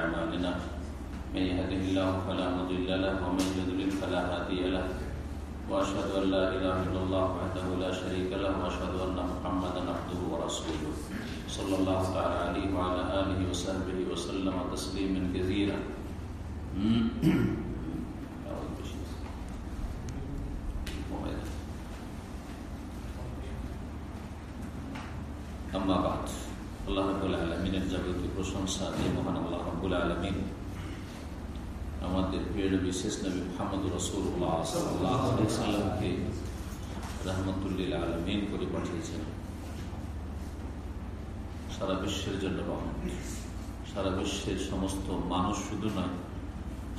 أعمالنا من يهده الله فلا مضل له ومن يضلل فلا هادي له. وأشهد أن لا إله إلا الله وحده لا شريك له وأشهد أن محمدا عبده ورسوله. صلى الله تعالى عليه وعلى آله وصحبه وسلم تسليما كثيرا. أما بعد الله رب العالمين الجبل في প্রশংসা দিয়ে মহান আল্লাহ রবুল আলমিন আমাদের প্রিয় বিশেষ নবী মোহাম্মদ রহমতুল্লিল আলমিন করে পাঠিয়েছেন। সারা বিশ্বের জন্য সারা বিশ্বের সমস্ত মানুষ শুধু নয়,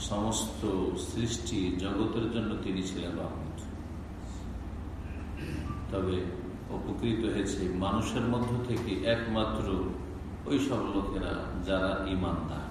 সমস্ত সৃষ্টি জগতের জন্য তিনি ছিলেন রহমত। তবে উপকৃত হয়েছে মানুষের মধ্য থেকে একমাত্র ওই সব লোকেরা যারা ইমানদার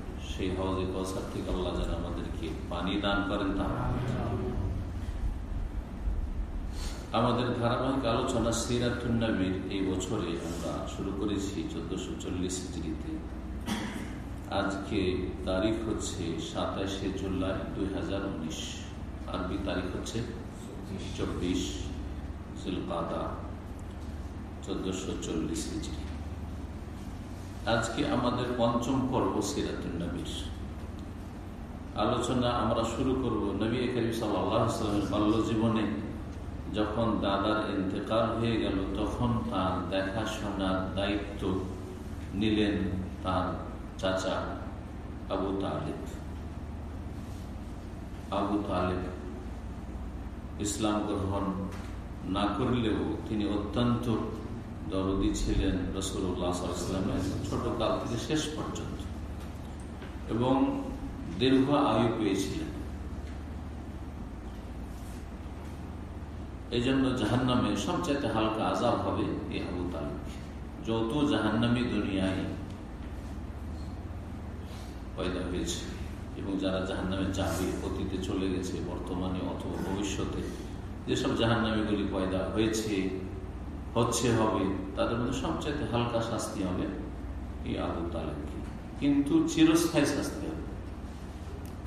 সেই হাউজে কৌসার থেকে আল্লাহ যেন আমাদেরকে পানি দান করেন তা। আমাদের ধারাবাহিক আলোচনা সিরাতুন্নবীর এই বছরে আমরা শুরু করেছি চোদ্দশো চল্লিশ হিজড়িতে। আজকে তারিখ হচ্ছে সাতাশে জুলাই দুই হাজার উনিশ। আরবি তারিখ হচ্ছে চব্বিশ। সিলকাদা চোদ্দশো চল্লিশ হিজড়ি। আজকে আমাদের পঞ্চম পর্ব সিরাতুন্নবীর আলোচনা আমরা শুরু করব নবী করিম সাল্লামের বাল্য জীবনে যখন দাদার ইন্তেকাল হয়ে গেল, তখন তার দেখাশোনার দায়িত্ব নিলেন তার চাচা আবু তালেব। আবু তালেব ইসলাম গ্রহণ না করলেও তিনি অত্যন্ত দরদি ছিলেন রসুল্লাহামের ছোট কাল থেকে শেষ পর্যন্ত এবং দীর্ঘ আয়ু পেয়েছিলেন। এই জন্য জাহান নামে সবচাইতে হালকা আজাব হবে এই আবু তালিব। যত জাহান্নামী দুনিয়ায় পয়দা হয়েছে এবং যারা জাহান্নামে যাবে, অতীতে চলে গেছে, বর্তমানে অথবা ভবিষ্যতে, যেসব জাহান্নামীগুলি পয়দা হয়েছে হচ্ছে হবে, তাদের মধ্যে সবচাইতে হালকা শাস্তি হবে এই আবু তালেবকে। কিন্তু চিরস্থায়ী শাস্তি হবে।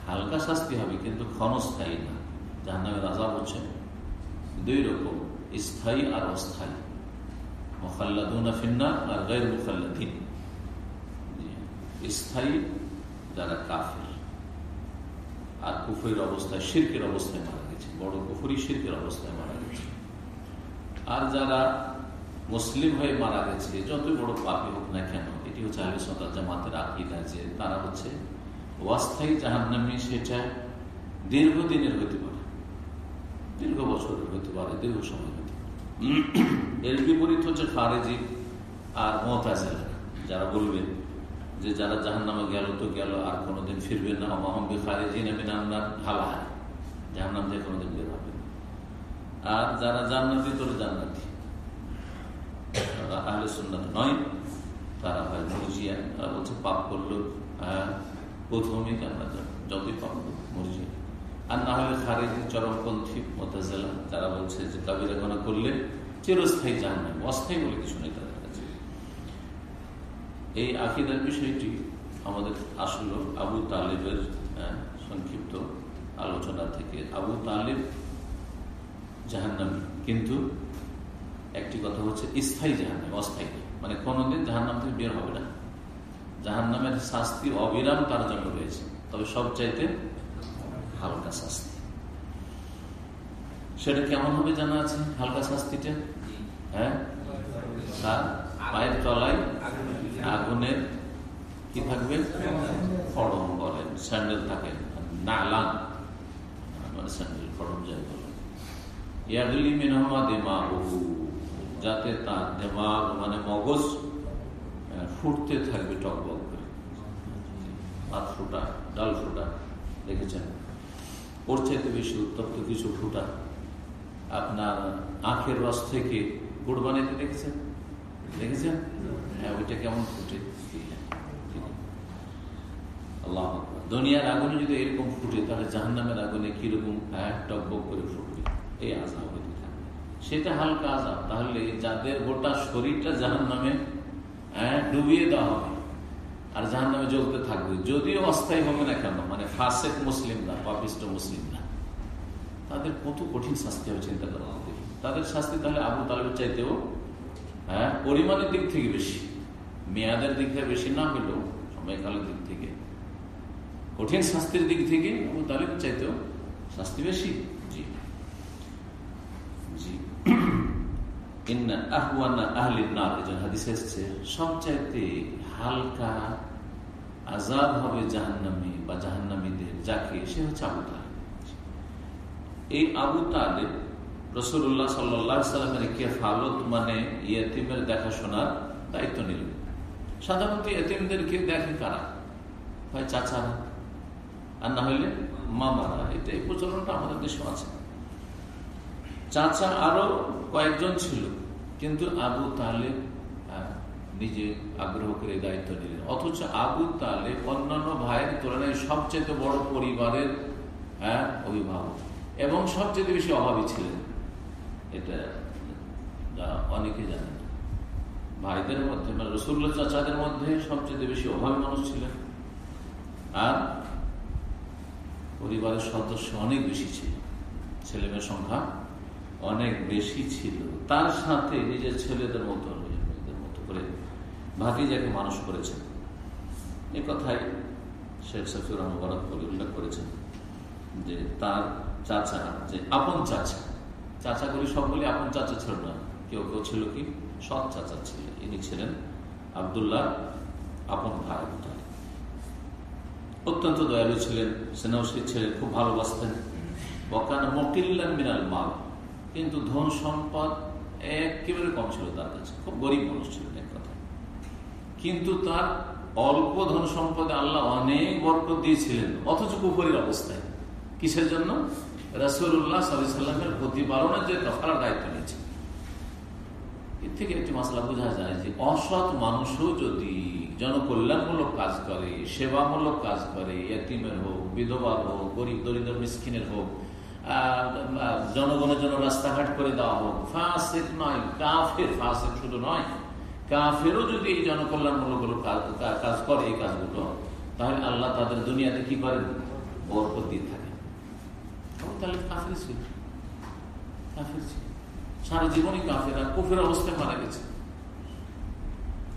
হালকা শাস্তি হবে কিন্তু ক্ষণস্থায়ী না। জাহান্নামের আজাব হচ্ছে দুই রকম, স্থায়ী আর অস্থায়ী। মোখাল্লাদুনা ফিন্না আর গৈর মুখাল্লাদিন। স্থায়ী যারা কাফের। আর কুফুরের অবস্থায় শিল্পের অবস্থায় মারা গেছে। বড় কুফুরি শিল্পের অবস্থায় মারা গেছে। আর যারা মুসলিম হয়ে মারা গেছে যত বড় পাপি হোক না কেন, এটি হচ্ছে আলী সন্তান জামাতের আকিদা যে তারা হচ্ছে অস্থায়ী জাহান্নামি, সেটা দীর্ঘদিনের হতে পারে, দীর্ঘ বছরের হতে পারে, দীর্ঘ সময় হতে পারে। এর বিপরীত হচ্ছে খারেজি আর মতাজেলা, যারা বলবেন যে যারা জাহান নামে গেল তো গেল, আর কোনোদিন ফিরবে না। মহম্মদ খারেজি নেবেন হয় জাহান নাম দিয়ে কোনোদিন বের হবে আর যারা জান্নাতি, তোর জান্নাতি। আহলে সুন্নাত নয়। তারা হয় মরজিয়া, তারা বলছে পাপ করল প্রথমে আমরা যতই পাপ মরজিয়া। আর না হলে খারেজি, চরমপন্থী, মোতাজেলা, তারা বলছে যে কাবিরা গোনা করলে চিরস্থায়ী জান নাই অস্থায়ী বলে কিছু নেই তাদের কাছে। এই আকিদার বিষয়টি আমাদের আসলো আবু তালেবের সংক্ষিপ্ত আলোচনা থেকে আবু তালেব জাহান্নামী। কিন্তু একটি কথা হচ্ছে স্থায়ী জাহান্নামী, অস্থায়ী। মানে কোনোদিন জাহান্নাম থেকে বের হবে না। জাহান্নামের শাস্তি, অবিরাম তার জন্য রয়েছে। তবে সব চাইতে হালকা শাস্তি। সেটা কেমন হবে জানা আছে? হালকা শাস্তিটা? হ্যাঁ? তার পায়ের তলায় আগুনের কি থাকবে? ফড়ম বলেন, স্যান্ডেল থাকে। নালান মানে স্যান্ডেল ফড়ম যাই বলেন। ইয়াগলি মিনহমা দেমাগু যাতে তার দেমাগ মানে মগজ ফুটতে থাকবে টকবক করে। পাত ফোটা, ডাল ফোটা, দেখেছেন? ওর চাইতে বেশি উত্তপ্ত কিছু ফুটা আপনার আখের রস থেকে গুড় বানাইতে দেখেছেন? দেখেছেন? হ্যাঁ ওইটা কেমন ফুটে? আল্লাহ দুনিয়ার আগুনে যদি এরকম ফুটে, তাহলে জাহান্নামের আগুনে কীরকম হ্যাঁ টকবক করে ফুটবে? এই আজাব। সেটা হালকা আজাব তাহলে যাদের গোটা শরীরটা জাহান নামে হ্যাঁ ডুবিয়ে দেওয়া হবে, আর জাহান নামে জ্বলতে থাকবে। যদিও অস্থায়ী হবে না কেন মানে ফাসেক মুসলিম না, পাপিষ্ট মুসলিম না। তাদের কত কঠিন শাস্তি হবে চিন্তা করা হবে তাদের শাস্তি তাহলে আবু তালেবের চাইতেও হ্যাঁ পরিমাণের দিক থেকে বেশি। মেয়াদের দিক থেকে বেশি না হলেও, সময়কালের দিক থেকে। কঠিন শাস্তির দিক থেকে আবু তালেবের চাইতেও শাস্তি বেশি। সবচাইতে হালকা হবে বা জাহান্নামীদের যাকে, সে হচ্ছে আবু এই আবু তালেব রসুল্লাহ মানে দেখাশোনার দায়িত্ব নিলেন। সাধারণত ইয়তিমদেরকে দেখে কারা? হয় চাচারা, আর না হইলে মামারা এটা এই প্রচলনটা আমাদের দেশে আছে। চাচা আরও কয়েকজন ছিল। কিন্তু আবু তাহলে নিজে আগ্রহ করে দায়িত্ব নিলেন। অথচ আবু তাহলে অন্যান্য ভাইয়ের তুলনায় সবচেয়ে বড় পরিবারের হ্যাঁ অভিভাবক এবং সবচেয়ে বেশি অভাবী ছিলেন। এটা অনেকে জানেন। ভাইদের মধ্যে মানে রসুল্লা চাচাদের মধ্যে সবচেয়ে বেশি অভাবী মানুষ ছিলেন। আর পরিবারের সদস্য অনেক বেশি ছিল। ছেলেমেয়ের সংখ্যা অনেক বেশি ছিল। তার সাথে নিজের ছেলেদের মতো মেয়েদের মতো করে ভাতিজাকে মানুষ করেছেন। এ কথাই শেখ সফিউর রহমান বলে উল্লেখ করেছেন যে তার চাচা, যে আপন চাচা, চাচাগুলি সবগুলি আপন চাচা ছিল না। কেউ কেউ ছিল কি? সৎ চাচা ছিল। ইনি ছিলেন আবদুল্লাহ আপন ভাই অত্যন্ত দয়ালু ছিলেন সেনাউসির ছিলেন খুব ভালোবাসতেন। বকান মকিল্লান মিনাল মাল। কিন্তু ধন সম্পদ একেবারে কম ছিল তার কাছে। খুব গরিব মানুষ ছিলেন কথা। কিন্তু তার অল্প ধন সম্পদে আল্লাহ অনেক বরকত দিয়েছিলেন, অথচ কুপুরের অবস্থায়। কিসের জন্য? রাসুল্লাহ সাল্লামের প্রতিপালনের যে দফার দায়িত্ব নিয়েছে এর থেকে একটি মশলা বোঝা যায় যে অসৎ মানুষও যদি জনকল্যাণমূলক কাজ করে, সেবামূলক কাজ করে, এতিমের হোক, বিধবার হোক, গরিব দরিদ্র মিসকিনের হোক জনগণের জন্য রাস্তাঘাট করে দেওয়া হোক। ফাঁসের নয়, কাফের। ফাঁসের শুধু নয়, কাফেরও যদি এই জনকল্যাণমূলক কাজ করে এই কাজগুলো, তাহলে আল্লাহ তাদের দুনিয়াতে কি করেন? বরকত দিয়ে থাকে তাহলে কাফের ছিল। কাফের ছিল। সারা জীবনই কাফেরা কুফের অবস্থায় মারা গেছে।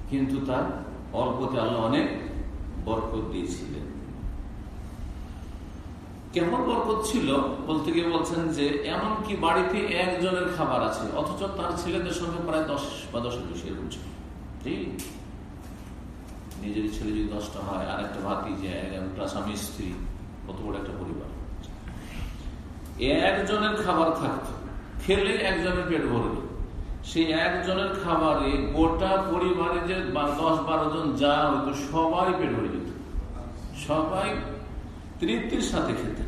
কিন্তু তার অল্পতে আল্লাহ অনেক বরকত দিয়েছিলেন। কেমন বরকত ছিল বলতে গিয়ে বলছেন যে এমন কি বাড়িতে একজনের খাবার আছে, অথচ তার ছেলেদের সঙ্গে প্রায় দশ বা দশ বেশি এরকম ছিল। নিজের ছেলে যদি দশটা হয়, আর একটা ভাতি যে একটা স্বামী স্ত্রী, কত বড় একটা পরিবার। একজনের খাবার থাকতো, খেলে একজনের পেট ভরবে। সেই একজনের খাবারে গোটা পরিবারে যে দশ বারো জন যা হইতো, সবাই পেট ভরে যেত। সবাই তৃপ্তির সাথে খেতে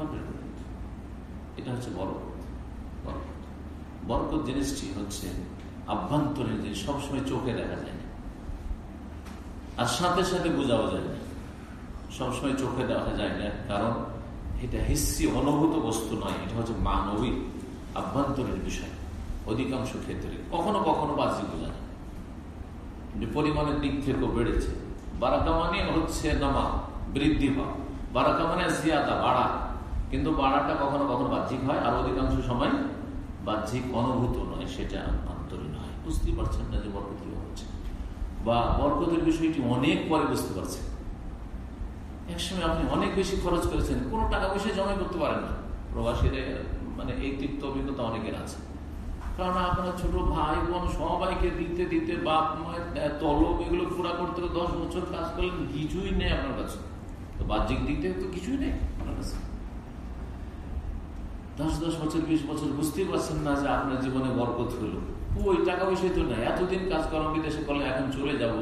পেট এটা হচ্ছে বরকত। বরকত। বরকত জিনিসটি হচ্ছে আভ্যন্তরীণ জিনিস, সবসময় চোখে দেখা যায় না। আর সাথে সাথে বোঝাও যায় না। সবসময় চোখে দেখা যায় না, কারণ এটা হিসি অনুভূত বস্তু নয়, এটা হচ্ছে মানবিক আভ্যন্তরীণ বিষয়। অধিকাংশ ক্ষেত্রে কখনো কখনো বাজি বোঝা যায়। পরিমাণের দিক থেকেও বেড়েছে। বারাকা মানে হচ্ছে নামা বৃদ্ধি পাওয়া। বারাকা মানে জিয়াদা, বাড়া। কিন্তু কখনো কখনো বাহ্যিক হয়, আর অধিকাংশ সময় বাহ্যিক অনুভূত নয়, সেটা আন্তরিক হয়। বুঝতেই পারছেন না যে বরকত হচ্ছে? বা বরকতের বিষয়টি অনেক পরে বুঝতে পারছেন। একসময় আপনি অনেক বেশি খরচ করেছেন, কোনো টাকা পয়সা জমা করতে পারেন না। প্রবাসীরা মানে এই তৃপ্ত অভিজ্ঞতা অনেকের আছে। কারণ আপনার ছোট ভাই, বোন সবাইকে দিতে দিতে বাপ মায়ের তলব এগুলো পুরা করতে দশ বছর কাজ করলেন, কিছুই নেই আপনার কাছে। তো বাহ্যিক দিতে তো কিছুই নেই আপনার কাছে। দশ দশ বছর, বিশ বছর বুঝতেই পারছেন না যে আপনার জীবনে বরকত হলো। ওই টাকা পয়সাই তো নেই। এতদিন কাজ করার বিদেশে করলে এখন চলে যাব।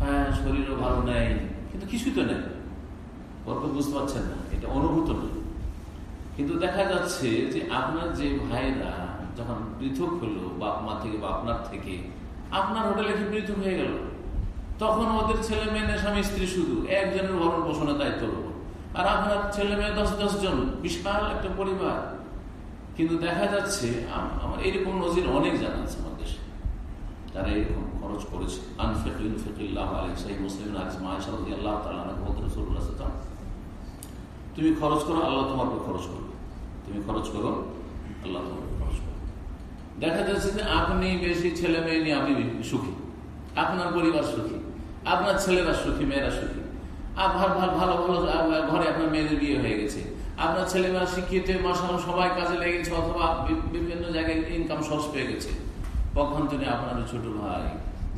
হ্যাঁ শরীরও ভালো নেই, কিন্তু কিছুই তো নেই। বরকত বুঝতে পারছেন না, এটা অনুভূত নয়। কিন্তু দেখা যাচ্ছে যে আপনার যে ভাইরা যখন পৃথক হলো, বাপ মা থেকে বা আপনার থেকে, আপনার হোটেলে কি পৃথক হয়ে গেল? তখন ওদের ছেলে মেয়ে স্বামী, স্ত্রী শুধু। একজনের ভরণ পোষণের দায়িত্ব আর আপনার ছেলে মেয়ে দশ দশ জন বিশাল একটা পরিবার। কিন্তু দেখা যাচ্ছে আমার এরকম নজির অনেক জানা আছে আমার দেশে। যারা এরকম খরচ করেছে। আনফেকিল ফেকিল্লাহ আলী সাহি মুসলিম আল্লাহ তালা তুমি খরচ করো, আল্লাহ তোমাকে খরচ করবে। তুমি খরচ করো, আল্লাহ তোমাকে খরচ করবে। দেখা যাচ্ছে যে আপনি বেশি ছেলে মেয়ে নিয়ে আপনি সুখী। আপনার পরিবার সুখী। আপনার ছেলেরা সুখী, মেয়েরা সুখী। আপনার ভালো ভালো ঘরে আপনার মেয়েদের বিয়ে হয়ে গেছে। আপনার ছেলেমেয়েরা শিক্ষিত মাসাল সবাই কাজে লেগেছে, অথবা বিভিন্ন জায়গায় ইনকাম সোর্স পেয়ে গেছে। কখন তিনি আপনার ছোট ভাই,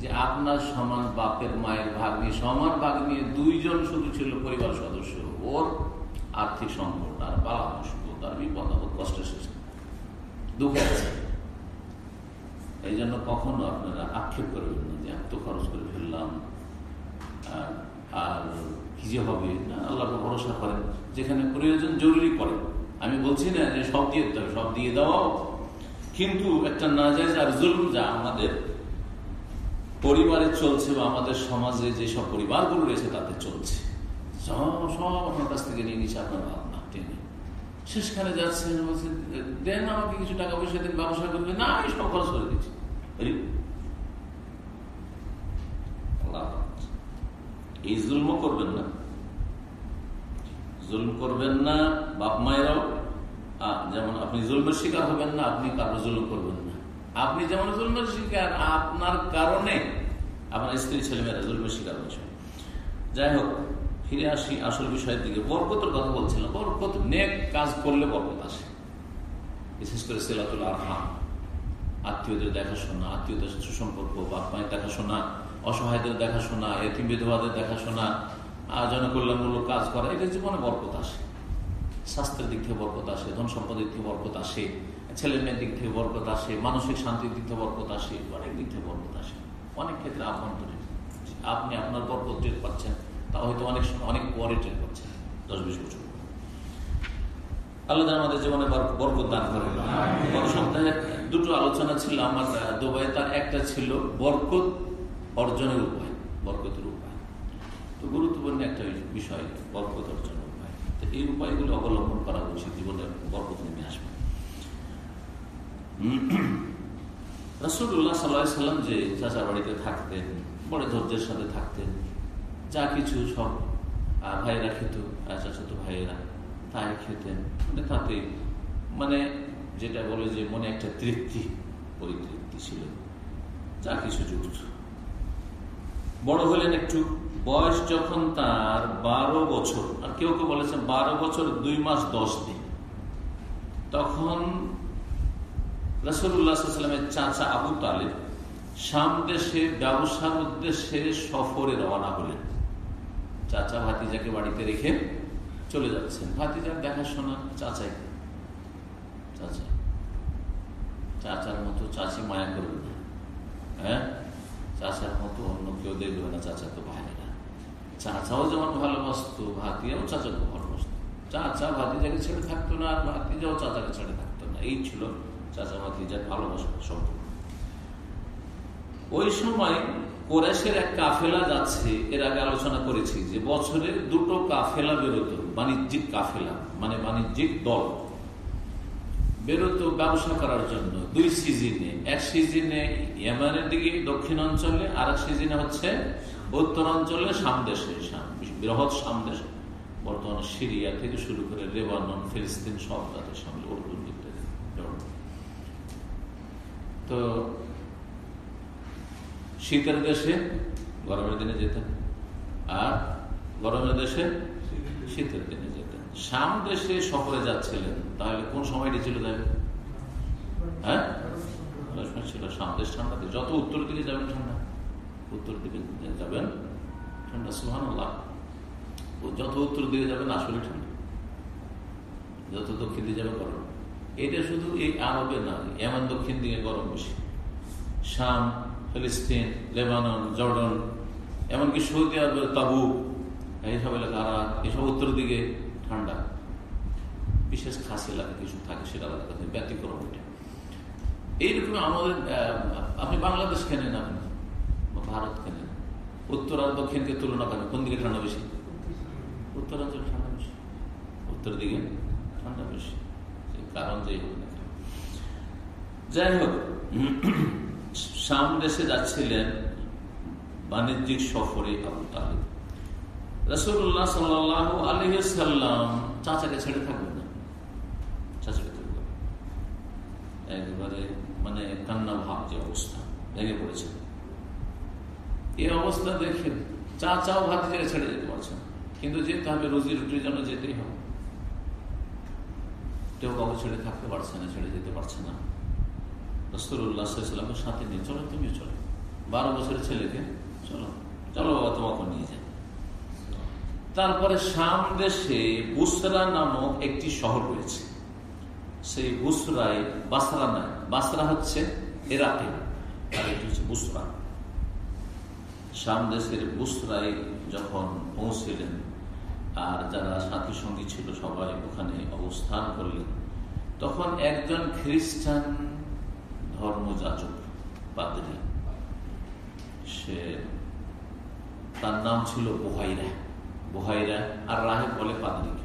যে আপনার সমান বাপের মায়ের ভাগ নিয়ে সমান ভাগ নিয়ে দুইজন শুধু ছিল পরিবার সদস্য। ওর আর্থিক সংকট আর বালা বিপদ কষ্ট এসেছে দুঃখে আছে। এই জন্য কখনো আপনারা আক্ষেপ করবেন না যে এত খরচ করে ফেললাম। আর আর কি যে হবে, না আল্লাহকে ভরসা করেন। যেখানে প্রয়োজন জরুরি পড়ে আমি বলছি না যে সব দিয়ে দিতে সব দিয়ে দেওয়াও কিন্তু একটা নাজাইজ আর জুলুম যা আমাদের পরিবারে চলছে বা আমাদের সমাজে যেসব পরিবারগুলো রয়েছে, তাতে চলছে। সব সব আপনার কাছ থেকে নিয়ে নিচ্ছে আপনার ভাবনা টেনে। শেষখানে যাচ্ছেন, বলছেন, দেন আমাকে কিছু টাকা পয়সা দিন, ব্যবসা করবে না, আমি সব খরচ করে দিচ্ছি। এই জুলম করবেন না। জুলম করবেন না, বাপ মায়েরাও যেমন আপনি জুলমের শিকার হবেন না, আপনি কারও জুলম করবেন না। আপনি যেমন জুলমের শিকার, আপনার কারণে আপনার স্ত্রী, ছেলেমেয়েরা জুলমের শিকার হয়েছে যাই হোক, ফিরে আসি আসল বিষয়ের দিকে। বরকতের কথা বলছিলাম। বরকত নেক কাজ করলে বরকত আসে। বিশেষ করে সেলাতুল আরহাম। আত্মীয়দের দেখাশোনা, আত্মীয়দের সুসম্পর্ক, বাপ মায়ের দেখাশোনা অসহায়দের দেখাশোনা, এতিম বিধবাদের দেখাশোনা জনকল্যাণমূলক কাজ করা এটা জীবনে বরকত আসে। স্বাস্থ্যের দিক থেকে বরকত আসে, ধন সম্পদের থেকে বরকত আসে ছেলে মেয়ের দিক থেকে বরকত আসে, মানসিক শান্তির দিক থেকে বরকত আসে, অনেক দিক থেকে বরকত আসে। অনেক ক্ষেত্রে আভ্যন্তরীণ। আপনি আপনার বরকত টের পাচ্ছেন, তা হয়তো অনেক অনেক পরে টের পাচ্ছেন দশ বিশ বছর আল্লাহ আমাদের জীবনে বরকত দান করে গত সপ্তাহে দুটো আলোচনা ছিল আমার দুবাই তার একটা ছিল বরকত অর্জনের উপায়, বরকতের উপায়। তো গুরুত্বপূর্ণ একটা বিষয়, বরকত অর্জনের উপায়। তো এই উপায়গুলো অবলম্বন করা উচিত, জীবনে বরকত নেমে আসবে। রসুল্লাহ সাল্লাহ সাল্লাম যে চাচা বাড়িতে থাকতেন, বড় ধৈর্যের সাথে থাকতেন, যা কিছু সব ভাইয়েরা খেত চাচাতো ভাইয়েরা, তাই খেতেন। মানে তাতে মানে যেটা বলে যে মনে একটা তৃপ্তি, পরিতৃপ্তি ছিল। যা কিছু যুক্ত। বড় হলেন একটু বয়স যখন তার বারো বছর, আর কেউ কেউ বলেছেন বারো বছর, দুই মাস দশ দিন। তখন রসুল্লাহামের চাচা আবু তালেব সাম দেশে ব্যবসার উদ্দেশ্যে সফরে রওনা হলেন। চাচা ভাতিজাকে বাড়িতে রেখে চলে যাচ্ছেন। ভাতিজার দেখাশোনা চাচাই। চাচা। চাচার মতো চাচি মায়া করবে হ্যাঁ? চাচার মতো অন্য কেউ দেখবে না, চাচা তো ভাইরা। চাচাও যেমন ভালোবাসতো ভাতিজাও চাচাকে ভালোবাসতো চাচা ভাতিজাকে ছেড়ে থাকতো না, আর ভাতিজাও চাচাকে ছেড়ে থাকতো না। এই ছিল চাচা ভাতিজার ভালোবাসা সম্পর্ক। ওই সময় কোরেশের এক কাফেলা যাচ্ছে, এর আগে আলোচনা করেছি যে বছরে দুটো কাফেলা বেরোতো, বাণিজ্যিক কাফেলা মানে বাণিজ্যিক দল। বেরোতো ব্যবসা করার জন্য। দুই সিজনে এক সিজনে ইয়ামানের দিকে দক্ষিণ অঞ্চলে আর এক সিজনে হচ্ছে উত্তর অঞ্চলে সামদেশে বৃহৎ সামদেশ বর্তমানে সিরিয়া থেকে শুরু করে লেবানন ফিলিস্তিন সব তাদের সামনে তো শীতের দেশে গরমের দিনে যেতেন আর গরমের দেশে শীতের দিনে। শাম দেশে সফরে যাচ্ছিলেন, তাহলে কোন সময়টি ছিল তাই হ্যাঁ? ছিল, শাম দেশ ঠান্ডা যত উত্তর দিকে যাবেন ঠান্ডা, উত্তর দিকে যাবেন ঠান্ডা সুহান যত উত্তর দিকে যাবেন আসলে ঠান্ডা। যত দক্ষিণ দিকে যাবে গরম। এটা শুধু এই আরবে না, এমন দক্ষিণ দিকে গরম বেশি। শাম, ফিলিস্তিন, লেবানন, জর্ডন, এমনকি সৌদি আরবের তাবু এইসব এলাকা এসব উত্তর দিকে ঠান্ডা, বিশেষ খাসি এলাকা কিছু থাকে সেটা আলাদা কথা, ব্যতিক্রম এটা। এইরকম আমাদের আপনি বাংলাদেশ কেনেন আপনি ভারত কেনেন উত্তর আর দক্ষিণকে তুলনা করেন, কোন দিকে ঠান্ডা বেশি? উত্তরাঞ্চল ঠান্ডা বেশি। উত্তর দিকে ঠান্ডা বেশি। কারণ যেই হোক যাই হোক শাম দেশে যাচ্ছিলেন বাণিজ্যিক সফরে আবু তালিব। রসুল্লাহ সাল্লাহ আলহাম চাচাকে ছেড়ে থাকবেন না। চাচাকে থাকবেন। একবারে মানে কান্না ভাব যে অবস্থা, ভেঙে পড়েছে। এই অবস্থা দেখে চা চাও ভাত ছেড়ে যেতে পারছেন কিন্তু যেতে হবে রুজি রুটির জন্য যেতেই হবে। কেউ কাউকে ছেড়ে থাকতে পারছে না, ছেড়ে যেতে পারছে না। রসুল্লাহামের সাথে নিয়ে চলো, তুমিও চলো। বারো বছরের ছেলেকে, চলো। চলো বাবা তোমাকে নিয়ে যাই। তারপরে শাম দেশে বুসরা নামক একটি শহর রয়েছে। সেই বুসরায় বাসরা নয় বাসরা হচ্ছে এরাকে, আর এটি হচ্ছে বুসরা। শাম দেশের বুসরায় যখন পৌঁছলেন, আর যারা সাথী সঙ্গী ছিল সবাই ওখানে অবস্থান করলেন, তখন একজন খ্রিস্টান ধর্মযাচক পাদ্রী, সে তার নাম ছিল বোহাইরা বোহাইরা আর রাহে বলে পাদ্রিকে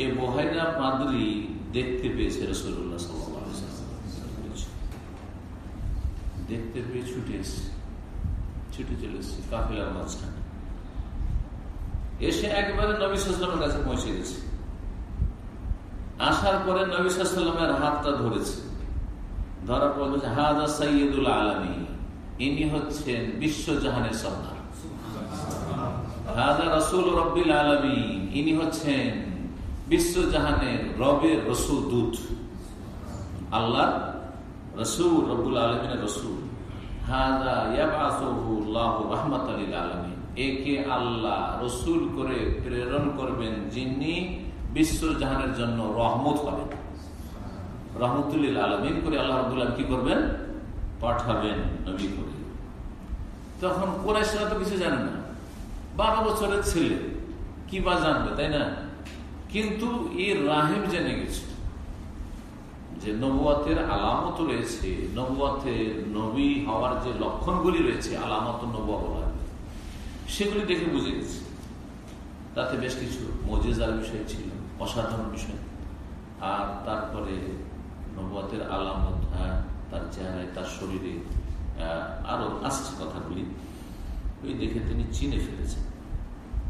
এই বোহাইরা পাদ্রি দেখতে পেয়েছে রসুল্লাহ দেখতে পেয়ে ছুটে এসছে। ছুটে চলে এসছে কাফিলার মাঝখানে। এসে একবারে নবী সাল্লামের কাছে পৌঁছে গেছে। আসার পরে নবী সাল্লামের হাতটা ধরেছে। ধরার পর বলছে হাজা সৈয়দুল আলমী ইনি হচ্ছেন বিশ্বজাহানের সর্দার হাজা রসুল ইনি হচ্ছেন বিশ্বজাহানের রবের রসুল দূত। আল্লাহ রসুল রসুল। রসুল করে প্রেরণ করবেন যিনি বিশ্বজাহানের জন্য রহমত হবেন রহমতুল্লিল আলমিন করে আল্লাহ রবুল্লাহ কি করবেন? পাঠাবেন নবী করে। তখন কোরাইশরা তো কিছু জানে না। বারো বছরের ছেলে। কি বা জানবে, তাই না? কিন্তু এই রাহেব জেনে গেছে যে নবুয়াতের আলামত রয়েছে। নবুয়াতের নবী হওয়ার যে লক্ষণগুলি রয়েছে, আলামত নবুয়া বলা সেগুলি দেখে বুঝে গেছে। তাতে বেশ কিছু মজেজার বিষয় ছিল, অসাধারণ বিষয়। আর তারপরে নবতের আলামত তার চেহারায়, তার শরীরে আরও আসছে কথাগুলি, ওই দেখে তিনি চিনে ফেলেছেন।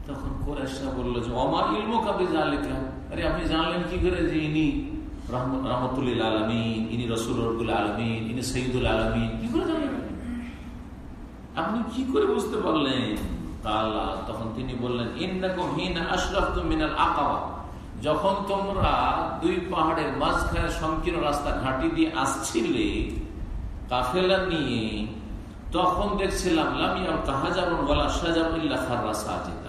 তখন কোরআশা বলল যে অমা ইলম কাবে জানলেন আরে, আপনি জানলেন কি করে যে ইনি রহমতুল্লিল আলমিন, ইনি রসুল আলমিন, ইনি সঈদুল আলমিন, কি করে জানলেন? আপনি কি করে বুঝতে পারলেন? তখন তিনি বললেন, ইন্নাকুম হিনা আশরাফ মিনাল আকাওয়া যখন তোমরা দুই পাহাড়ের মাঝখানে সংকীর্ণ রাস্তা ঘাঁটি দিয়ে আসছিলে কাফেলা নিয়ে, তখন দেখছিলাম লামিয়া কাহাজাবন বলা সাজাবুল্লাহ খাররা সাজিদা।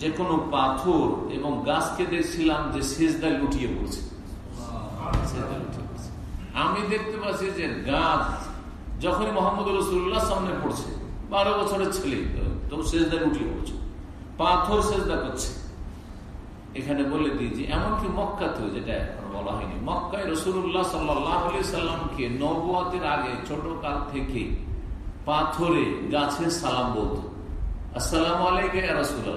যে কোনো পাথর এবং গাছকে দেখছিলাম যে সেজদায় লুটিয়ে পড়ছে। আমি দেখতে পাচ্ছি যে গাছ যখনই মোহাম্মদ রসুল্লাহ সামনে পড়ছে, বারো বছরের ছেলে তো সেজদা লুটিয়ে পড়ছে, পাথর সেজদা করছে। এখানে বলে দিয়েছি এমনকি মক্কাতেও যেটা এখন বলা হয়নি, মক্কায় রসুল্লাহ সাল্লামকে নবাতের আগে, ছোট কাল থেকে পাথরে গাছে সালাম বলত। আসসালাম আলাইকে রাসুল্লাহ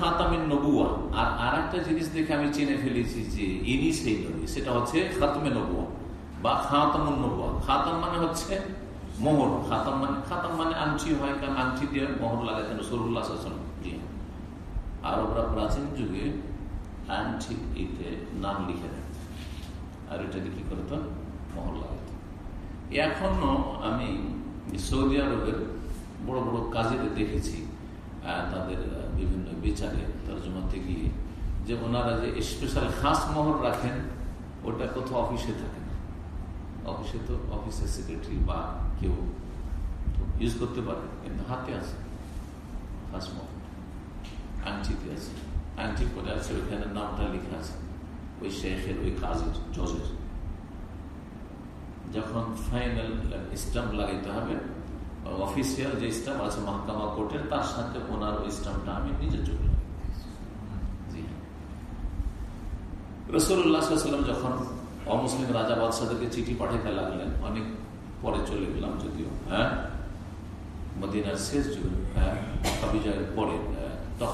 খাতামিন নবুয়া। আর জিনিস দেখে আমি ফেলেছি যে ইনি সেটা হচ্ছে খাতমে নবুয়া বা খাতামুন নবুয়া। মানে হচ্ছে খাতাম মানে খাতাম মানে হয় আরবরা প্রাচীন যুগে আংটি নাম লিখে রাখত। আর এটাতে কি করতো? মোহর লাগাত। এখনও আমি সৌদি আরবের বড় বড় কাজেদের দেখেছি তাদের বিভিন্ন বিচারে তর্জমাতে গিয়ে, যে ওনারা যে স্পেশাল খাস মহর রাখেন, ওটা কোথাও অফিসে থাকে না। অফিসে তো অফিসের সেক্রেটারি বা কেউ ইউজ করতে পারে, কিন্তু হাতে আছে। খাস মহর। আংটিতে আছে। আংটি করে আছে, ওইখানে নামটা লেখা আছে। ওই শেখের, ওই কাজের, জজের। যখন ফাইনাল স্টাম্প লাগাইতে হবে অফিসিয়াল যে স্টাম্প আছে, মহকামা কোর্টের, তার সাথে ওনার ওই স্টাম্পটা আমি নিজে চলে রসুল্লাহাম যখন অমুসলিম রাজা বাদশাদেরকে চিঠি পাঠাইতে লাগলেন, অনেক পরে চলে গেলাম যদিও হ্যাঁ? মদিনার শেষ যুগ হ্যাঁ? বিজয়ের পরে।